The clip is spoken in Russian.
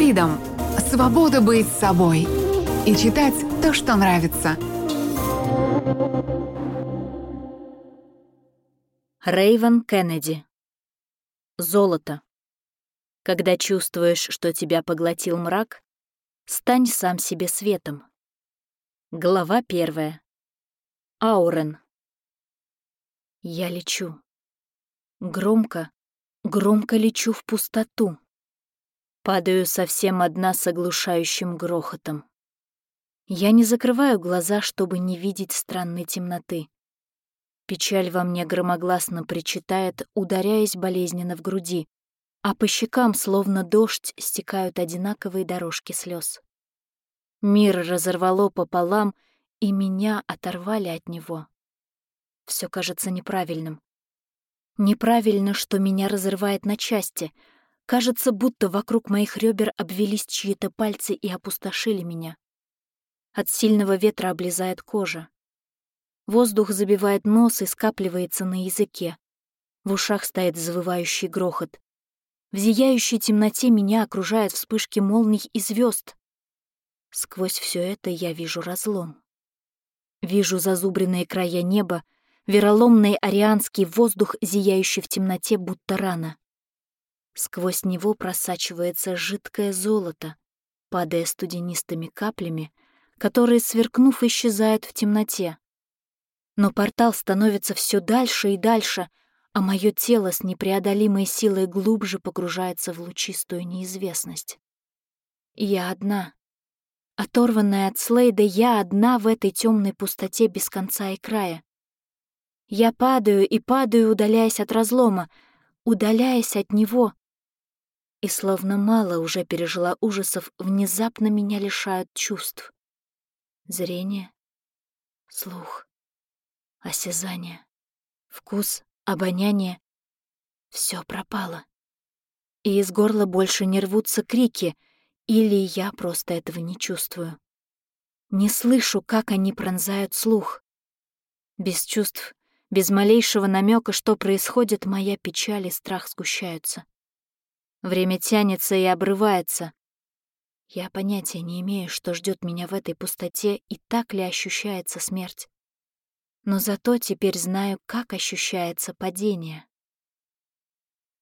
Freedom – свобода быть собой и читать то, что нравится. Рейвен Кеннеди. Золото. Когда чувствуешь, что тебя поглотил мрак, стань сам себе светом. Глава первая. Аурен. Я лечу. Громко, громко лечу в пустоту. Падаю совсем одна с оглушающим грохотом. Я не закрываю глаза, чтобы не видеть странной темноты. Печаль во мне громогласно причитает, ударяясь болезненно в груди, а по щекам, словно дождь, стекают одинаковые дорожки слез. Мир разорвало пополам, и меня оторвали от него. Все кажется неправильным. Неправильно, что меня разрывает на части. Кажется, будто вокруг моих ребер обвелись чьи-то пальцы и опустошили меня. От сильного ветра облезает кожа. Воздух забивает нос и скапливается на языке. В ушах стоит завывающий грохот. В зияющей темноте меня окружают вспышки молний и звезд. Сквозь все это я вижу разлом. Вижу зазубренные края неба, вероломный арианский воздух, зияющий в темноте, будто рана. Сквозь него просачивается жидкое золото, падая студенистыми каплями, которые, сверкнув, исчезают в темноте. Но портал становится все дальше и дальше, а мое тело с непреодолимой силой глубже погружается в лучистую неизвестность. Я одна. Оторванная от Слейда, я одна в этой темной пустоте без конца и края. Я падаю и падаю, удаляясь от разлома, удаляясь от него. И словно мало уже пережила ужасов, внезапно меня лишают чувств. Зрение, слух, осязание, вкус, обоняние. Все пропало. И из горла больше не рвутся крики, или я просто этого не чувствую. Не слышу, как они пронзают слух. Без чувств без малейшего намека, что происходит, моя печаль и страх сгущаются. Время тянется и обрывается. Я понятия не имею, что ждет меня в этой пустоте и так ли ощущается смерть. Но зато теперь знаю, как ощущается падение.